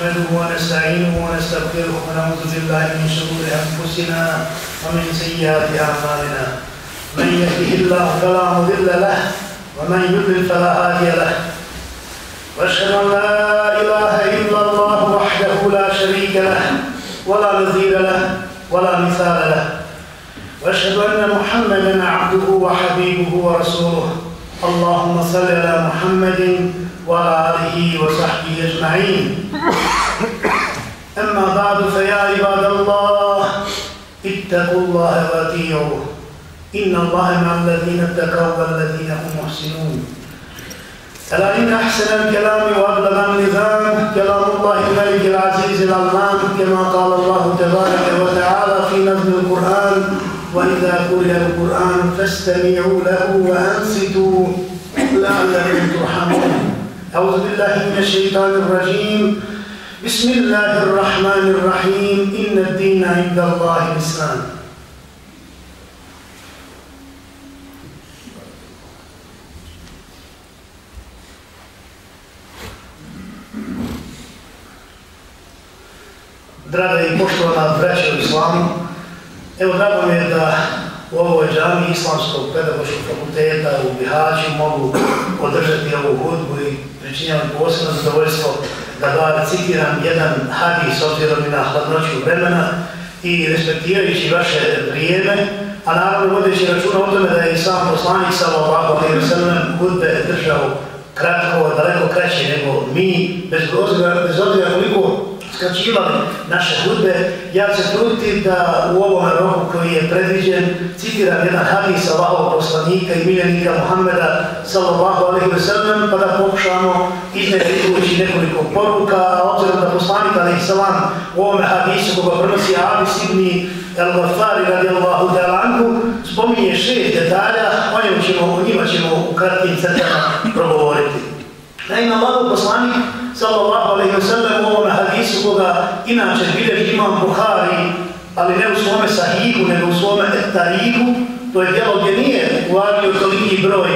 نحمده ونستعينه ونستغفره ونعوذ بالله من شرور أنفسنا ومن سيئات أعمالنا. من يهده الله فلا مضل له ومن يضلل فلا هادي له. وأشهد أن لا إله إلا الله وحده لا شريك له ولا نظير له ولا مثال له. وأشهد أن محمدا عبده وحبيبه ورسوله. اللهم صل على محمد وعلى آله وصحبه أجمعين. أما بعد فيا عباد الله اتقوا الله وأطيعوه. إن الله مع الذين اتقوا والذين هم محسنون. ألا إن أحسن الكلام وأبلغ النظام كلام الله الملك العزيز العلام كما قال الله تبارك وتعالى في نظم القرآن وإذا قرئ القرآن فاستمعوا له وأنصتوا لعلكم ترحمون. أعوذ بالله من الشيطان الرجيم. بسم الله الرحمن الرحيم. إن الدين عند الله الإسلام Draga i poštovana braća u islamu, evo drago mi je da u ovoj džami Islamskog pedagoškog fakulteta u Bihaću mogu podržati ovu hudbu i pričinjam posebno zadovoljstvo da da citiram jedan hadis obzirom i na hladnoću vremena i respektirajući vaše vrijeme, a naravno vodeći računa o tome da je i sam poslanik sa ovako ali je hudbe držao kratko, daleko kraće nego mi, bez obzira, bez obzira koliko skraćivali naše hudbe, ja se truditi da u ovom roku koji je predviđen citiram jedan hadis Allahov poslanika i miljenika Muhammeda sallallahu alaihi wa sallam, pa da pokušamo izneti nekoliko poruka, a obzirom da poslanik alaihi sallam u ovome hadisu koga prenosi Abis ibn al-Gafari radijallahu ta'lanku, spominje šest detalja, o njima ćemo, o njima ćemo u kratkim crtama progovoriti. Naime, Allahov poslanik sallallahu alaihi wa sallam u ovome hadisu koga inače bilježi imam Buhari, ali ne u svome sahihu, nego u svome etarihu, to je djelo gdje nije uvario toliki broj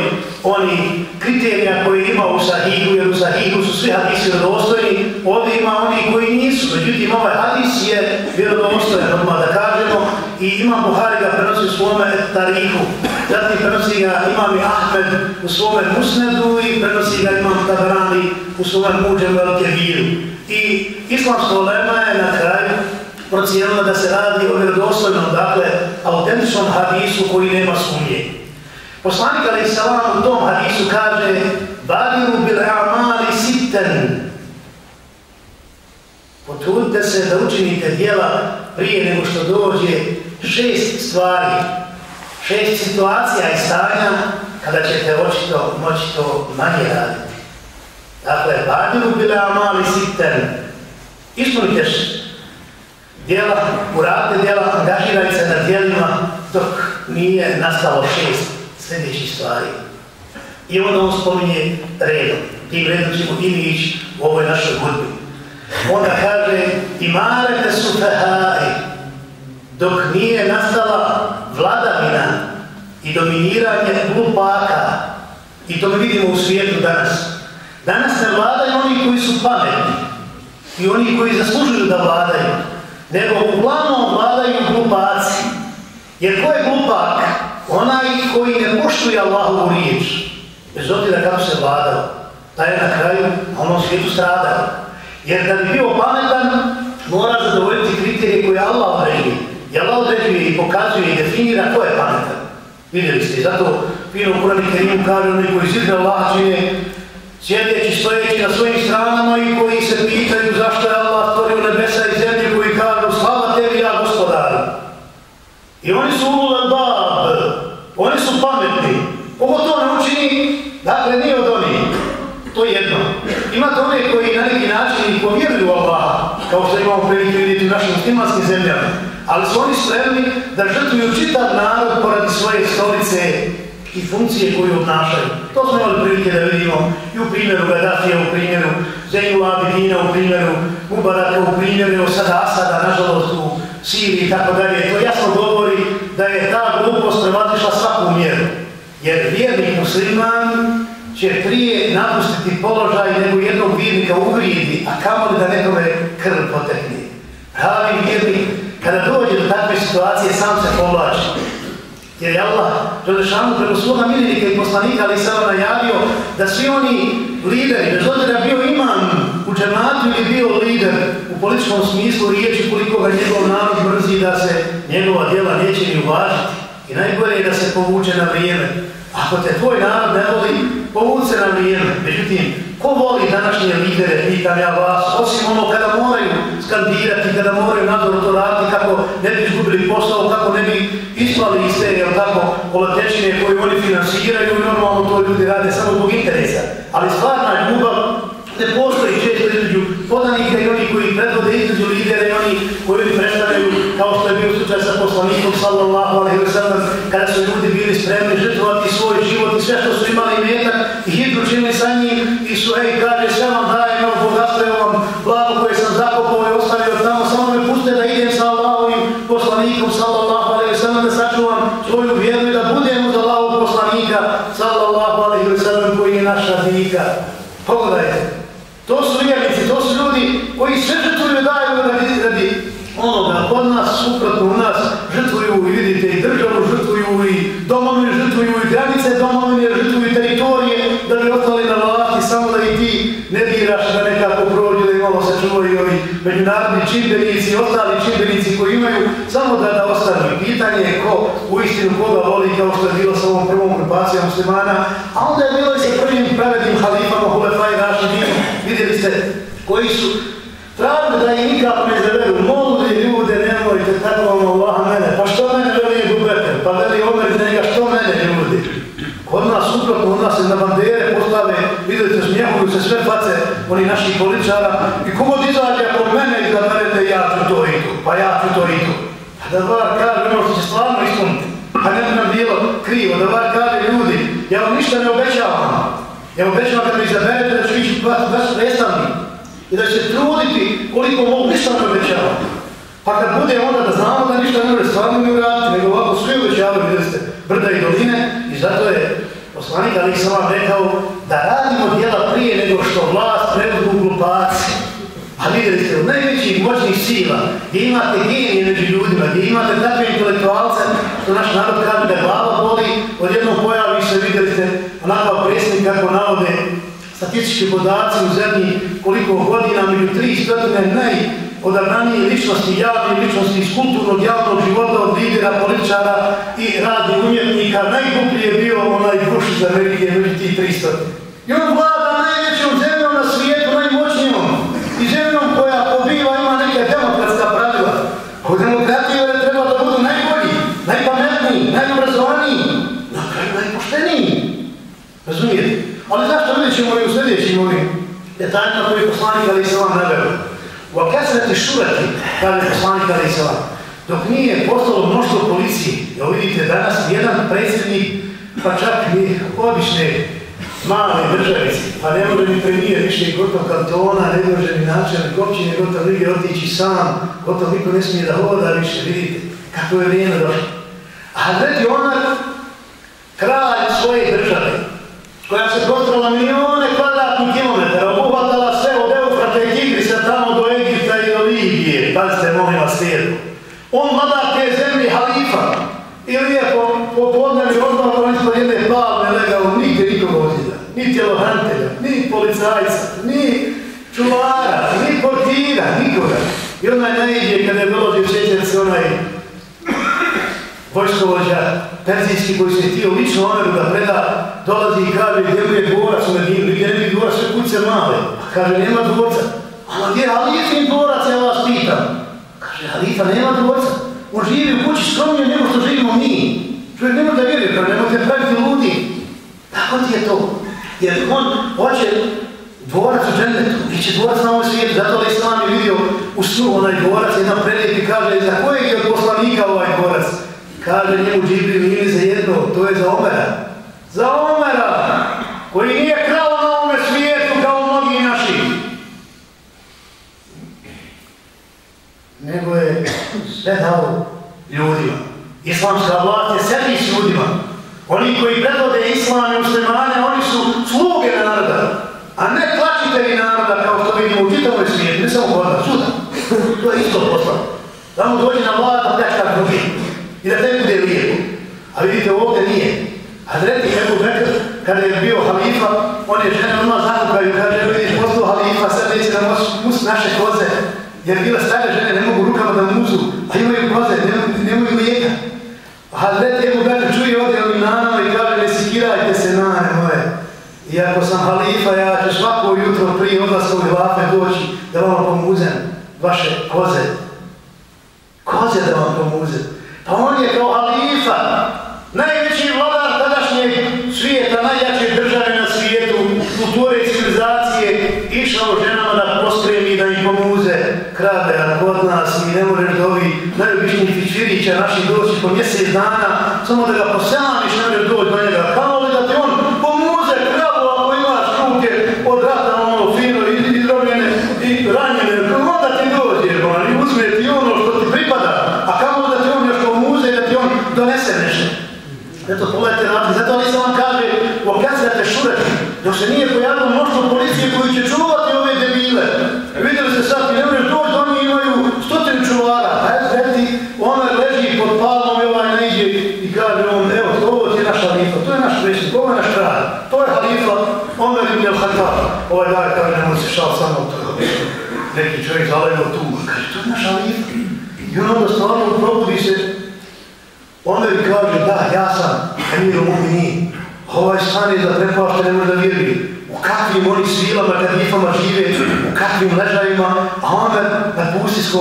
oni kriterija koji ima u sahihu, jer u sahihu su svi hadisi vjerodostojni, ovdje ima oni koji nisu, međutim ovaj hadis je vjerodostojen, odmah da kažemo, i imam Buhari ga prenosi u svome etarihu, zatim prenosi ga imam i Ahmed u svome musnedu i prenosi ga imam Tabrani u svome muđem velike viru. I islamsko lema je na kraju procijenila da se radi o vjerodostojnom, dakle, autentičnom hadisu koji nema sumnje. Poslanik Ali Salam u tom hadisu kaže Badiru bil amali sitten Potrudite se da učinite dijela prije nego što dođe šest stvari, šest situacija i stanja kada ćete očito moći to manje raditi. Dakle, Badiru bil amali sitten Ispunite djela, uradite djela, angažirajte se na djelima dok nije nastalo šest sljedećih stvari. I onda on spominje redom. Tim redom ćemo i mi ići u ovoj našoj hudbi. Onda kaže, imarete su fehari, dok nije nastala vladavina i dominiranje glupaka, i to mi vidimo u svijetu danas. Danas ne vladaju oni koji su pametni i oni koji zaslužuju da vladaju, nego uglavnom vladaju glupaci. Jer ko je glupak? Onaj koji ne poštuje Allahovu riječ, bez obzira kako se vladao, taj je na kraju onom svijetu stradao. Jer da bi bio pametan, mora zadovoljiti kriterije koje Allah određuje. I Allah određuje i pokazuje i definira ko je pametan. Vidjeli ste, zato fino u Kurani Kerimu kaže oni koji zirne Allah čine sjedeći, stojeći na svojim stranama i koji se pitaju zašto je Allah stvorio nebesa i zemlje koji kažu slava tebi ja gospodaru. I oni su ulul bab, oni su pametni. Ovo to ne učini, dakle nije od onih. To je jedno. Imate one koji na neki način i povjeruju Allah, kao što imamo prilike vidjeti u našim muslimanskim zemljama, ali su oni spremni da žrtvuju čitav narod poradi svoje stolice i funkcije koje obnašaju. To smo imali prilike da vidimo i u primjeru Gaddafija, u primjeru Zeynu Abidina, u primjeru Mubaraka, u primjeru sada Asada, nažalost u Siriji i tako dalje. To jasno govori da je ta glupost prevatišla svaku mjeru. Jer vjernik musliman će prije napustiti položaj nego jednog vjernika uvrijedi, a kamo li da nekome krv potekne. Pravi vjernik, kada dođe do takve situacije, sam se povlači. Jer je Allah, Želešanu, preko svoga miljenika i poslanika, ali sam najavio da svi oni lideri, bez obzira bio imam u džematu ili bio lider u političkom smislu riječi koliko ga njegov narod mrzi da se njegova djela neće ni uvažiti. I najgore je da se povuče na vrijeme. Ako te tvoj narod ne voli, povuce na vrijeme. Međutim, ko voli današnje lidere, pitam ja vas, osim ono kada moraju skandirati, kada moraju nadzor to raditi, kako ne bi izgubili posao, kako ne bi ispali iz te, jel tako, kolatečine koje oni finansiraju i normalno to ljudi rade samo zbog interesa. Ali stvarna ljubav ne postoji često između podanika i oni koji predvode između lidere i oni koji ljudi predstavljaju, kao što je bio slučaj sa poslanikom, sallallahu alaihi wa sallam, kada su ljudi bili spremni žrtvovati svoj život i sve što su imali metak i hitru činili sa njim i ej, kaže, šta vam dajem, evo bogatstvo, evo vam blago koje sam zakopao i ostavio tamo, samo me puste da idem sa Allahovim poslanikom, sallallahu alaihi wa sallam, da sačuvam svoju vjeru i da budem uz Allahov poslanika, sallallahu alaihi wa sallam, koji je naša dika. Pogledajte, To su vjernici, to su ljudi koji sve žrtvuju daju radi, radi onoga od nas, suprotno u nas, žrtvuju i vidite i državu, žrtvuju i domovine, žrtvuju i granice domovine, žrtvuju i teritorije da bi ostali na vlasti, samo da i ti ne diraš da nekako prođe, da imalo se čuvaju ovi međunarodni čimbenici i ostali čimbenici koji imaju, samo da da ostane. Pitanje je ko u istinu koga voli kao što je bilo sa ovom prvom grupacijom muslimana, a onda je bilo i sa prvim pravednim halifama Hulefaj Rašidinu, vidjeli ste koji su. Tražili da im nikako ne zaveru, molili ljude, nemojte tako vam Allah mene, pa što mene veli je Bubeter, pa veli Omer njega, što mene ljudi? Kod nas suprotno, od nas se na bandere postave, vidite, smijehuju se sve face, oni naših političara, i kogod izađe po mene i da merete ja ću to i to, pa ja ću to i to. A da var kaže, ono što će stvarno ispuniti, a ne bi nam bilo krivo, da var kaže, ljudi, ja vam ništa ne obećavam, Ja obećavam kad mi izaberete da ću ići vaš predstavnik i da će truditi koliko mogu ništa ne obećavam. Pa kad bude onda da znamo da ništa ne može stvarno ne uraditi, nego ovako svi obećavaju, vidite, ste, brda i doline i zato je poslanik Ali sam vam rekao da radimo djela prije nego što vlast prebudu glupaci. A vidjeli ste, u najvećih moćnih sila, gdje imate genije među ljudima, gdje imate takve intelektualce, što naš narod kaže da glava boli, odjednom pojavi se, vidjeli ste, onakav predsjednik kako navode statistički podaci u zemlji, koliko godina među tri stotine najodabranije ličnosti, javne ličnosti iz kulturnog javnog života od lidera, političara ništa Bush iz Amerike među ti 300. I on vlada najvećom zemljom na svijetu, najmoćnijom, i zemljom koja pobiva ima neke demokratska pravila. U demokratiji je treba da budu najbolji, najpametniji, najobrazovaniji, na kraju najpošteniji. Razumijete? Ali zašto vidjet ćemo i u sljedećim ovim detaljima koji je poslanik Ali Isalam nabeo? U akasnati šurati, kada je poslanik Ali Isalam, dok nije postalo mnoštvo policije, evo vidite danas jedan predsjednik, pa čak i obične male državice, pa ne može ni premijer više gotov kantona, ne može ni načelnik općine, gotov lige otići sam, gotov niko ne smije da hoda više, vidite kako je vrijeme došlo. A Hazreti onak kralj svoje države, koja se kontrola milijone kvadratnih kilometara, obuhvatala sve od Eufrata i Tigrisa tamo do Egipta i do Libije, pazite, molim vas slijedu. On vladar te zemlje halifa, ili je po, po podnevi odmah on ispod jedne palme legao, nigdje nikog ozida, ni tjelohrantelja, ni policajca, ni čuvara, ni portira, nikoga. I onaj najidje kada je dolođe sjećan onaj vojskovođa perzijski koji se htio lično Omeru da preda, dolazi i kaže gdje mu je dvorac u Medinu, gdje mi je dvorac sve kuće male. A kaže, nema dvorca. A gdje je Halifin dvorac, ja vas pitam. Kaže, Alifa nema dvorca. On živi u kući skromnije nego što živimo mi. Čovjek nema da vjeruje, kaže, pa nemojte praviti ludi. Tako ti je to. Jer on hoće dvorac u džennetu, neće dvorac na ovom svijetu, zato da Islam je vidio u snu onaj dvorac, jedan predlijek i kaže, za kojeg je od poslanika ovaj dvorac? Kaže njemu Džibril, nije za jedno, to je za Omera. Za Omera, koji nije krao na ovome svijetu kao mnogi naši. Nego je sve dao ljudima. Islamska vlast je sebi ljudima. Oni koji predvode islam i muslimane, oni su sluge naroda, a ne tlačitelji naroda kao što vidimo u čitavoj svijetu, ne samo kod nas, suda. To je isto posla. Da mu dođe na vlada da pljačka drugi i da te bude lijepo. A vidite, ovdje nije. A Hazreti Ebu Bekr, kada je bio halifa, on je žena odmah zakupaju, kaže, vidiš, postao halifa, sad neće da mus naše koze, jer bile stare žene, ne mogu rukama da muzu, a imaju koze, nemaju lijeka. Hazreti Ebu Bekr čuje ovdje ovim nanama i kaže, ne sikirajte se nane moje. I ako sam halifa, ja ću svako jutro prije odlaska u hlafe doći da vam pomuzem vaše koze. Koze da vam pomuzem. Pa on je kao halifa, najveći vladar tadašnjeg svijeta, najjače države na svijetu, kulture i civilizacije, išao ženama da postremi, da im pomuze Krade, a kod nas mi ne možeš da ovi najobičniji fičvirića naši doći po mjesec dana, samo da ga poselamiš, ne možeš doći do njega, kao li da ti on pomuze kravu ako imaš ruke od rata, ono fino, izrobljene i ranjene, onda ti dođe, i uzme ti ono što ti pripada, a kao da ti on još pomuze i da ti on donese nešto. Eto, pogledajte na zato ali se vam kaže, okazate šureti, dok se nije pojavilo mnoštvo policije koji će čuvati ove debile. Vidjeli ste sad, ti ne možeš doći, oni imaju stotin čuvara. A eto,eti, ona leži pod palom i ovaj ne ide i kaže on, evo, ovo ti je naš halifa, to je naš predsjednik, ovo je naš kralj, to je halifa, on je ibn al-Hatab. Ovaj daj, kaže, ne može se šal samo u toga. Neki čovjek zalevio tu, kaže, to je naš halifa. I on onda stvarno probudi se Onda mi kaže, da, ja sam Emir Mumini. Ovaj stan je zatrepao što ne može da vjeri. U kakvim oni svilama, kadifama žive, u kakvim ležajima, a onda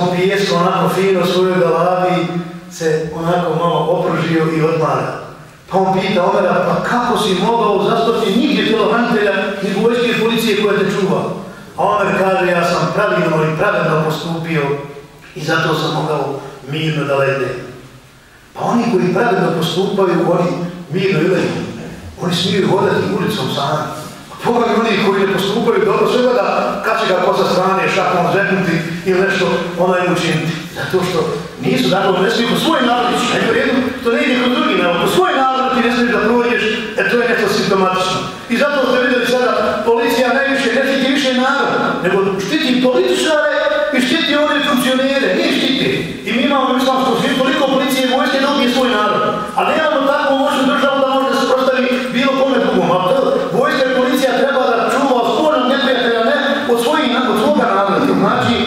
na pijesku, onako fino svojoj galavi, se onako malo opružio i odmara. Pa on pita Omera, pa kako si mogao zastati nigdje tjelohranitelja ni vojske policije koja te čuva? A Omer kaže, ja sam pravilno i pravilno postupio i zato sam mogao mirno da lede. Pa oni koji pravilno postupaju, oni mirno ilaju. Oni smiju hodati ulicom sami. Boga ljudi koji ne postupaju dobro, sve da kad će ga ko sa strane šakom zreknuti ili nešto ono im učiniti. Zato što nisu, dakle, ne smiju po svoj narod, nego jedno, to ne ide kod drugi narod, po svoj narod ti ne smiješ da prođeš, jer to je nešto simptomatično. I zato ste vidjeli sada, policija najviše ne štiti više narod, nego štiti političare i štiti one funkcionere, nije štiti. I mi imamo u islamskom svijetu toliko policije i vojske da ubije svoj narod. A nema znači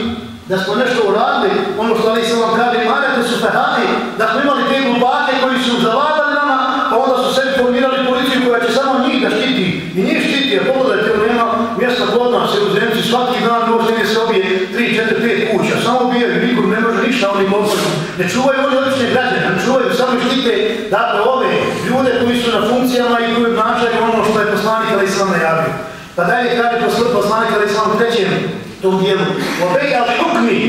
da smo nešto uradili, ono što ali sam vam kaže, manete su fehadi, da smo imali te glubake koji su zavadali nama, pa onda su sebi formirali policiju koja će samo njih da štiti. I njih štiti, jer pogledajte, nema mjesta kod nas, u zemci, svaki dan uopšte se obije 3, 4, 5 kuća, samo ubijaju, nikom ne može ništa oni mogu. Ne čuvaju oni obične građane, ne čuvaju, samo štite, dakle, ove ljude koji su na funkcijama i koji obnašaju ono što je poslanik ali sam najavio. Pa dalje kaže posl poslanik ali sam u trećem to djelu. Obeja hukmi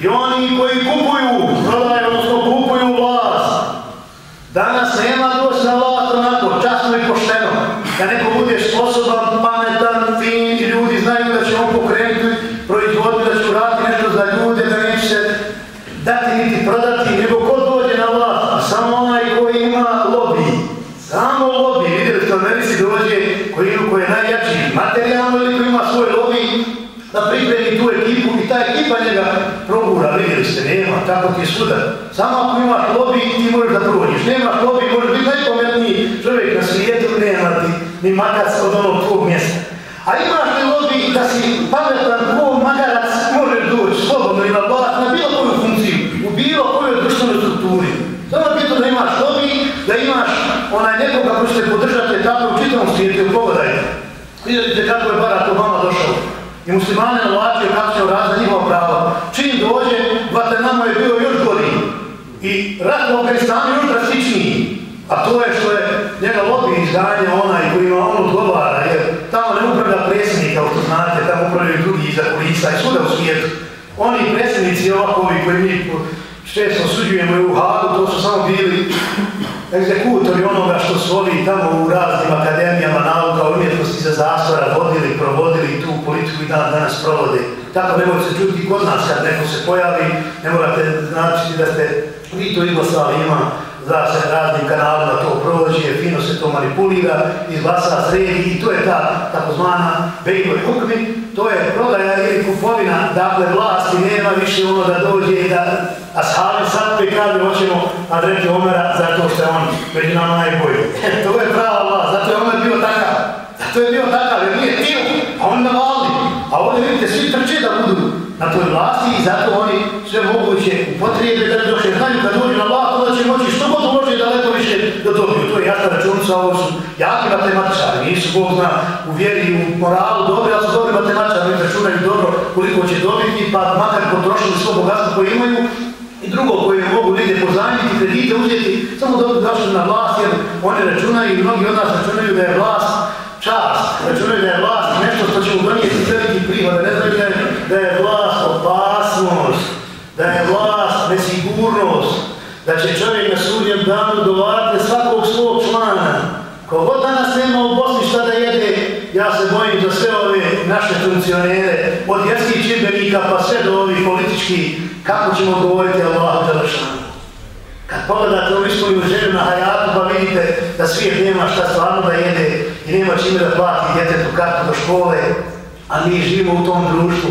i oni koji kupuju, prodaju, odnosno kupuju vlast. Danas nema doći na vlast onako, časno i pošteno. Da neko bude sposoban, pa fin i ljudi znaju da će on pokrenuti proizvodnju, da će urati nešto za ljude, da neće se dati niti prodati, nego ko dođe na vlast, a samo onaj koji ima lobby. Samo lobby, vidjeli ste, Americi dođe koji, koji je najjači materijalno ili koji ima svoj lobby, da pripremi tu ekipu i ta ekipa njega progura, nema, tako ti je sudar. Samo ako imaš lobby, ti možeš da prođeš. Nemaš lobby, možeš biti najpometniji čovjek na svijetu, nema ti ni makac od onog tvog mjesta. A imaš li lobby da si pametan tvoj magarac, možeš doći slobodno i na vlast, na bilo koju funkciju, u bilo kojoj društvenoj strukturi. Samo je bitno da imaš lobby, da imaš onaj nekoga koji će podržati tako u čitavom svijetu, pogledajte. Vidite kako je Barack Obama došao. I muslimane nalačio kako će uraziti njihova prava. Čim dođe, Vatenamo je bio još gori. I rat u Afganistanu još drastičniji. A to je što je njega lobi izdanje onaj koji ima on odgovara. Jer tamo ne upravlja predsjednik, kao što znate, tamo upravljaju drugi iza kulisa i svuda u svijetu. Oni predsjednici ovakovi koji mi često suđujemo u Hagu, to su samo bili egzekutori onoga što su ovi tamo u raznim akademijama nauka, umjetnosti za zastora koji dan danas provode. Tako nemojte se čuti kod nas kad neko se pojavi, ne morate značiti da ste vi to izglasali, ima za se raznim kanalima to prođe, fino se to manipulira, izglasa sredi i to je ta takozvana bejloj hukmi, to je prodaja ili kupovina, dakle vlasti nema više ono da dođe i da ashabi sad prikade hoćemo Andreti Omera zato što je on među nama najbolji. to je prava vlast, zato je Omer bio takav, zato je bio takav jer nije tio, a pa on navali, a ovdje vidite svi trče da budu na toj vlasti i zato oni sve moguće upotrijebe da došle znaju kad dođu na vlast, onda će moći što god može daleko više da dobiju. To je jasna računica, ovo su jaki matematičari, nisu Bog zna u vjeri i u moralu dobri, ali su dobri matematičari, oni računaju dobro koliko će dobiti, pa makar potrošili svo bogatstvo koje imaju, i drugo koje mogu negdje pozajmiti, kredite uzeti, samo dobro došli na vlast, jer oni računaju i mnogi od nas računaju da je vlast čast, računaju da je vlast nešto što će mu donijeti veliki prihod, ne znači da je, da je vlast opasnost, da je vlast nesigurnost, da će čovjek na sudnjem danu dovarati svakog svog člana. Kogod danas nema u Bosni šta da jede, ja se bojim za sve ove naše funkcionere, od jerskih čimbenika pa sve do ovih političkih, kako ćemo govoriti Allahu Đelešanu. Kad pogledate ovu ispoju ženu na hajatu pa vidite da svijet nema šta stvarno da jede i nema čime da plati djetetu kartu do škole, a mi živimo u tom društvu,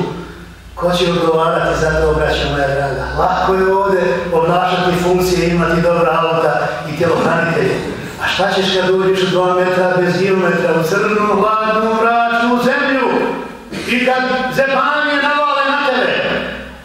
ko će odgovarati za to, braća moja draga? Lako je ovdje obnašati funkcije, imati dobra auta i tjelohranitelje. A šta ćeš kad uđeš u dva metra bez kilometra u crnu, hladnu, mračnu zemlju i kad zebanje navale na tebe?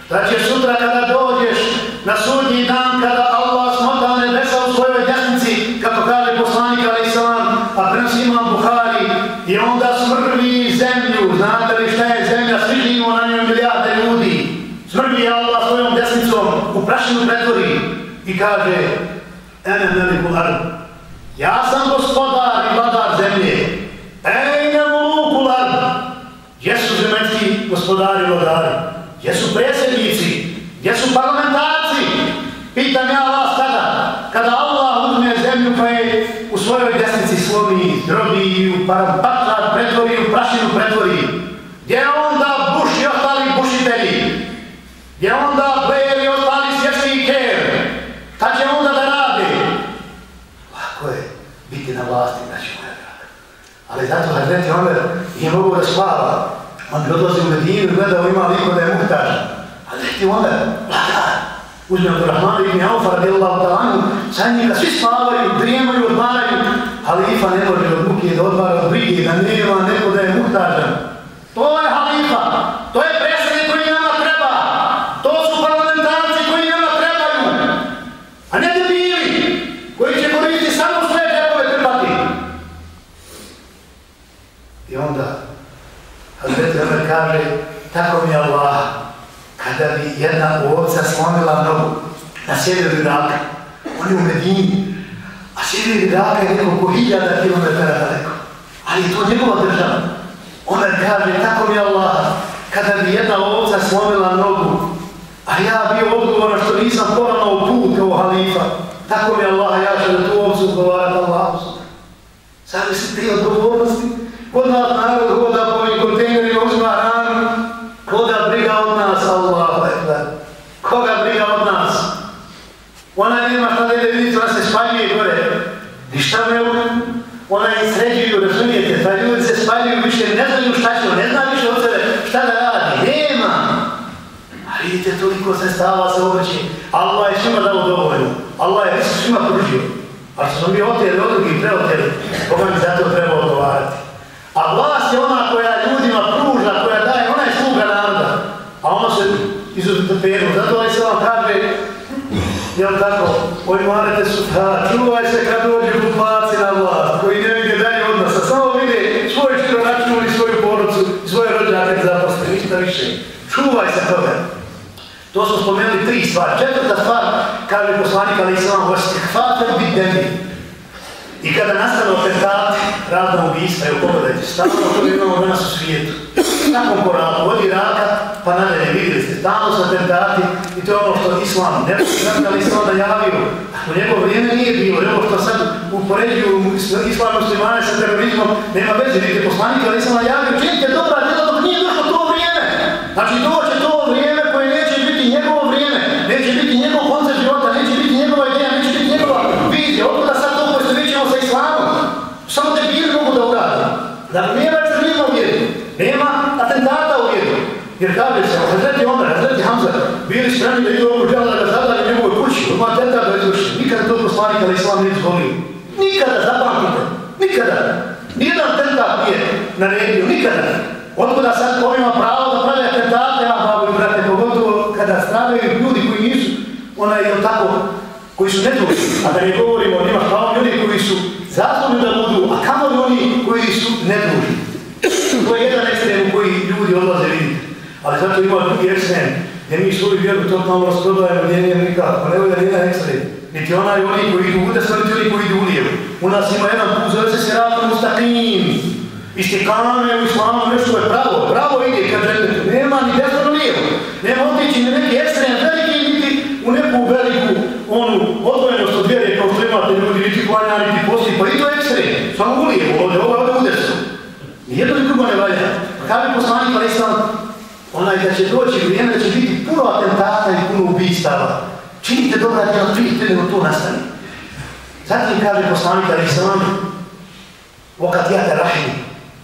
Šta ćeš sutra kada dođeš na sudnji dan kada Allah smota nebesa u svojoj desnici, kako kaže poslanik Ali Salam, a prenosi imam Buhari, i onda smrvi zemlju, znate li šta je zemlja, sviđimo na njoj milijarde ljudi, smrvi je Allah svojom desnicom, u prašinu pretvori i kaže, ene meliku ardu, ja sam gospodar i vladar zemlje, ene muluku ardu, Jesu zemaljski gospodari i vladari, Jesu predsjednici, Jesu parlamentarci, pitam ja vas tada, kada Allah uzme zemlju pa je u svojoj desnici slomi, drobi i u patrat pretvori, u prašinu pretvori. Gdje onda Bush i ostali bušitelji? Gdje onda Blair i ostali svjetski ker? Šta će onda da radi? Lako je biti na vlasti, znači moja draga. Ali zato Hazreti Omer je mogu da spava. On bi odlazi u Medinu gledao ima liko da je muhtažan. Hazreti onda, pa vladar, uzme od Rahmana ibn Aufa radijallahu ta'anu, sa njega svi spavaju, drijemaju, odmaraju, halifa ne može od muke da odmara od brige, da nema neko da je muhtažan. To je halifa, to je predsjednik koji nama treba, to su parlamentarci koji nama trebaju, a ne debili, koji će koristiti samo sve debove trpati. I onda, Hazreti Omer kaže, tako mi je Allah, kada bi jedna ovca slomila nogu na sjeveru Iraka, on je u Medini, a sjever Iraka je nekoliko hiljada kilometara daleko, ali je to njegova država. Ona kaže, tako mi Allah, kada bi jedna ovca slomila nogu, a ja bio odgovoran što nisam poravno u put kao halifa, tako mi Allah, ja ću da tu ovcu odgovarati Allahu. Sada se te odgovornosti, kod nas narod hoda po ovim kontejnerima, uzma hranu, koga briga od nas, Allah, ekber. Koga briga od nas? Ona nema šta da ide vidjeti, ona se spaljuje gore. Ništa me u... Ona je sređuju, razumijete, ta ljudi se spaljuju više, ne znaju šta će, ne zna više od sebe šta da radi, nema. A vidite, toliko se stava se obrći, Allah je svima dao dovoljno, Allah je svima pružio. A što smo mi otjeli od drugih, preotjeli, koga mi zato treba odgovarati. A vlast je ona koja ljudima pruža, koja daje, ona je sluga naroda. A ono se izuzetno peru. Zato ovaj se vam kaže, jel tako, oj marete su ta, čuvaj se kad dođe kupaci na vlast, koji ne vide dalje od nas, a samo vide svoj čiro račun i svoju porodcu, svoje rođake zaposle, ništa više. Čuvaj se toga. To smo spomenuli tri stvari. Četvrta stvar, kaže poslanik, ali Islam, sam vam bit demi. I kada nastane atentati, razna ubijstva, evo pogledajte, stavno to imamo danas u svijetu. Nakon poradu, od Iraka, pa nadalje, vidjeli ste, tamo su atentati i to je ono što Islam, ne znam li Islam najavio. U njegov vrijeme nije bilo, evo što sad upoređuju Islam muslimane sa terorizmom, nema veze, vidite poslanika, ali Islam najavio, činite dobra djela dok nije došlo to vrijeme. Znači doće kaže se, Hazreti Omer, Hazreti Hamza, bili spremni da idu ovu džela da zadali njegovoj kući, ima teta da izvrši. Nikada to poslanik, ali islam nije izvolio. Nikada, zapamtite, nikada. Nijedan tenta nije naredio, nikada. Otkuda sad ovima ima pravo da pravi atentate, ja babu i brate, pogotovo kada stradaju ljudi koji nisu, onaj, je tako, koji su neduži, a da ne govorimo o njima, kao ljudi koji su zaslužni da budu, a kamo li oni koji su neduži. To je jedan ekstrem u koji ljudi odlaze vidjeti. Ali zato ima drugi ekstrem, gdje mi svoju vjeru totalno rasprodajemo, gdje nije nikako, pa ne bude jedan ekstrem. Niti onaj oni koji idu u desno, niti oni koji idu u lijevu. U nas ima jedan put, zove se Siratom Mustakim. Istikane u islamu, ono nešto je pravo, pravo ide kad želite. Nema ni desno, ni lijevo. Nema otići ni neki ekstrem veliki, niti u neku veliku, onu odvojenost od vjere, kao što imate ljudi, niti klanja, niti posti, pa i to je ekstrem. Samo u lijevu, ovdje, ovdje, ovdje u desno. Nijedno i drugo ne valja. Kada bi poslanik, ali sam, onaj da će doći vrijeme, da će biti puno atentata i puno ubistava. Činite dobra djela, prije nego to nastane. Zatim kaže poslanik, ali sam, vokat jate rahim,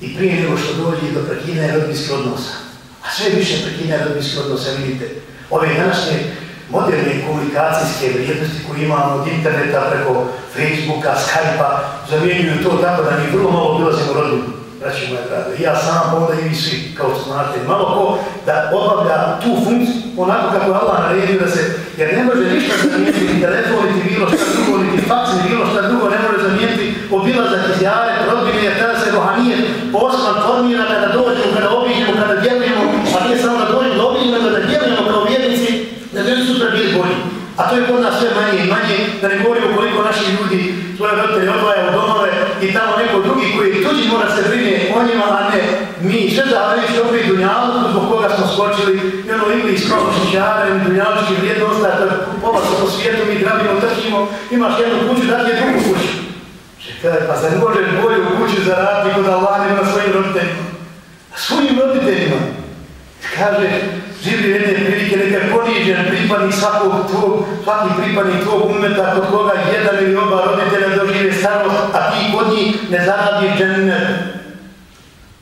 i prije nego što dođe do prekine rodbinskih odnosa. A sve više prekine rodbinskih odnosa, vidite, ove današnje moderne komunikacijske vrijednosti koje imamo od interneta preko Facebooka, Skype-a, zamjenjuju to tako da mi vrlo malo bilazimo rodbinu braći moje drage, ja sam, onda i vi svi, kao što znate, malo ko da obavlja tu funkciju, onako kako je Allah naredio da se, jer ne može ništa zamijeniti, telefon, niti bilo šta drugo, niti faks, niti bilo šta drugo, ne može zamijeniti obilazak iz jare, rodbine, jer tada se rohanije poslan formira kada dođemo, kada obiđemo, kada djelujemo, a nije samo da dođemo, da obiđemo, nego da djelujemo kao vjernici, da bi sutra bili bolji. A to je kod nas sve manje i manje, da ne govorimo koliko naši ljudi svoje roditelje odvaja u i tamo neko drugi koji tuđi mora se brine o njima, a ne mi. Sve zahvaljujući opet dunjalu, zbog koga smo skočili, i ono ili iz kronošićara, ili dunjalučki vrijednost, a to je polasno po svijetu, mi grabimo, trčimo, imaš jednu kuću, da ti je drugu kuću. Čekaj, pa zar možeš bolju kuću zaraditi kod Allah na svojim roditeljima? Svojim roditeljima. Kaže, živi jedne prilike, neka je ponižen pripadnik svakog tvog, svaki pripadnik tvog umeta, kod koga jedan ili oba roditelja dožive starost, a ti kod njih ne zaradiš džennet.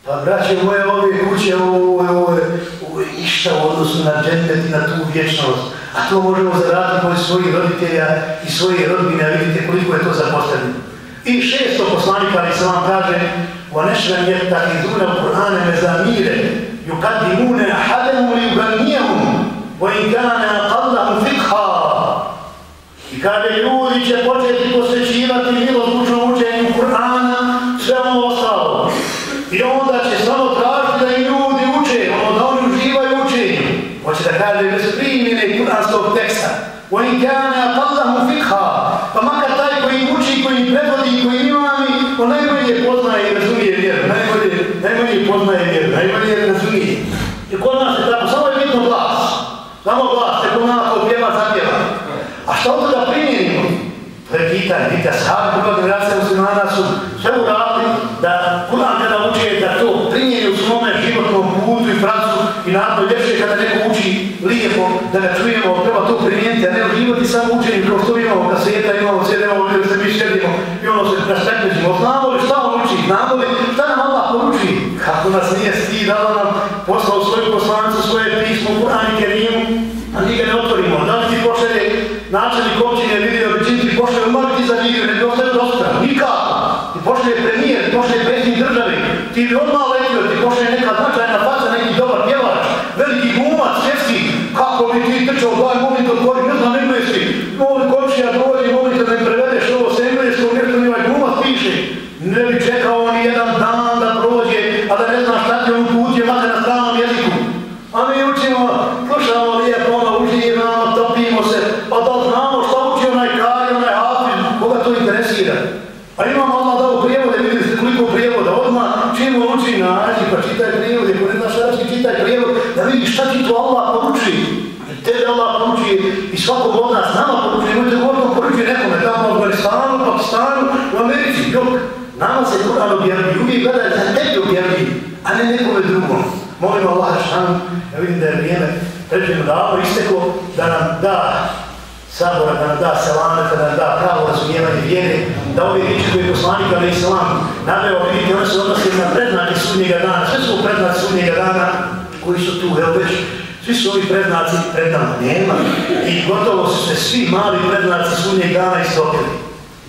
Pa braće moje ove kuće, ovo je, ovo je, ovo je ništa u odnosu na džennet i na tu vječnost. A to možemo zaraditi kod svojih roditelja i svojih rodbine, a vidite koliko je to zapostavljeno. I šesto poslanika, ali se vam kaže, وَنَشْرَنْ يَتَّكِ ذُونَ الْقُرْآنَ مَزَامِيرَ يقدمون أحدهم ليغنيهم وإن كان أقلهم فقها I kada ljudi će početi posvećivati miloslučnom učenju Kur'ana, sve ono ostalo. I onda će samo tražiti da i ljudi uče, ono da oni uživaju učenju. Hoće da kaže bez primjene kur'anskog teksta. وَإِنْ كَانَ قَلَّهُمْ فِقْهَا Pa makar taj koji uči, koji predvodi, koji imami, on najbolje poznaje i razumije vjeru. Najbolje, najbolje poznaje vjeru, najbolje razumije. I kod nas je tako, samo je bitno glas. Samo A što onda da primjerimo? To je pitanje, vidite, sahabi druga generacija muslimana su sve uradili da Kur'an kada uči da to primjeri u svome životnom putu i pracu i naravno ljepše kada neko uči lijepo, da ga čujemo, treba to primijeniti, a ne uživati samo učenje, kroz što imamo kaseta, imamo CD, imamo gdje se mi šedimo i ono se presteknećemo. Znamo li šta on uči? Znamo li šta nam Allah poruči? Kako nas nije stid, Allah nam poslao svoju poslanicu, svoje pismo, Kur'an i Kerimu, a mi ga ne otvorimo. Da li ti pošelje načelnik općine vidio, čim ti pošelje, umrti za njih, ne bi ostaje dosta. Nikako. Ti pošelje premijer, ti pošelje predsjednik države, ti bi odmah letio, ti pošelje neka značajna faca, neki dobar pjevač, veliki gumac, svjetski, kako bi ti trčao, daj, molim te otvori, ne znam engleski, molim komšija dođi, molim te da im prevedeš ovo s engleskog, nešto mi ovaj gumac piše. Ne bi čekao ni jedan dan da prođe, a da ne znam šta ti on kuće, makar na stranom jeziku. A mi učimo, slušamo lijepo, ono, uživamo, topimo se, pa da znamo šta uči onaj kari, onaj hafid, koga to interesira. Pa imamo odmah da u prijevode, vidite koliko prijevoda, odmah čim on uči nađi, pa čitaj prijevode, ako ne znaš arački, čitaj prijevod, da vidiš šta ti to Allah poruči. Tebe Allah poruči i svakog od nas nama poruči, nemojte govoriti poruči nekome, tamo u Afganistanu, Pakistanu, u Americi, jok. Nama se Kur'an objavlji, uvijek gledaj za tebi objavlji, a ne nekome drugom. Molim Allah šanu, ja vidim da je vrijeme pređeno davno isteklo, da nam da sabora, da nam da selameta, da nam da pravo razumijevanje vjere, da ove riječi koje je poslanik ali islam naveo, vidite, one se odnosi na prednake sudnjega dana, sve su prednaci sudnjega dana, koji su tu, evo već, svi su ovi prednaci pred nama, nema. I gotovo su se svi mali prednaci sudnjeg dana istopili.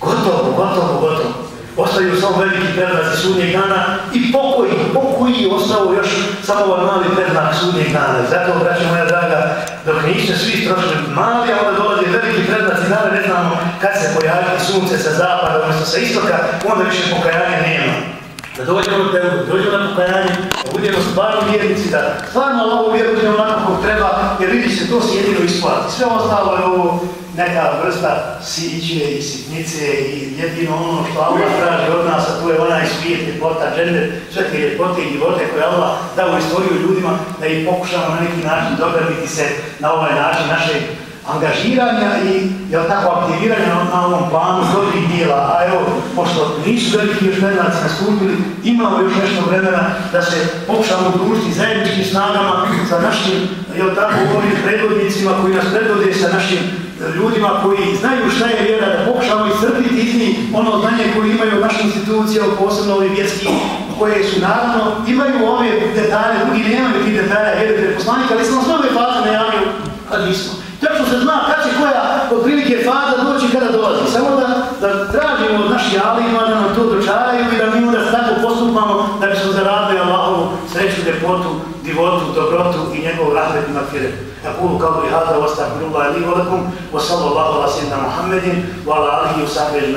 Gotovo, gotovo, gotovo. Ostaju samo veliki prednaci sudnjeg dana i pokoji, pokoji ostao još samo ovaj mali pernak sudnjeg dana. Zato, braće moja draga, dok niste svi strošili mali, a onda dolazi veliki prednaci dana, ne znamo kad se pojaviti sunce sa zapada, odnosno sa istoka, onda više pokajanja nema da dođemo do tebe, dođemo na pokajanje, da budemo stvarno vjernici, da stvarno ovo vjerujemo onako kako treba, jer vidi se, to se jedino isplati. Sve ostalo je ovo neka vrsta siće i sitnice i jedino ono što Allah traži od nas, a to je onaj svijet, ljepota, džender, sve te ljepote i ljepote koje Allah dao istoriju ljudima, da ih pokušamo na neki način dobiti se na ovaj način naše angažiranja i jel tako, aktiviranja na, na ovom planu dobrih dijela. A evo, pošto nisu veliki još gledalci nastupili, imamo još nešto vremena da se pokušamo družiti zajedničkim snagama sa našim, jel tako, ovim predvodnicima koji nas predvode sa našim ljudima koji znaju šta je vjera, da pokušamo iscrpiti iz njih ono znanje koje imaju naše institucije, posebno ovi vjerski, koje su naravno, imaju ove detalje, drugi nemaju tih detalja, vjerujete poslanika, ali smo sve ove faze najavio, kad nismo. Tačno se zna kad će koja od prilike faza doći kada dolazi. Samo da, da tražimo od naših alima da nam to dočaraju i da mi onda tako postupamo da bi smo zaradili Allahovu sreću, ljepotu, divotu, dobrotu i njegovu rahmet na firetu. أقول قولي هذا واستغفر الله لي ولكم وصلى الله على سيدنا محمد وعلى آله وصحبه أجمعين.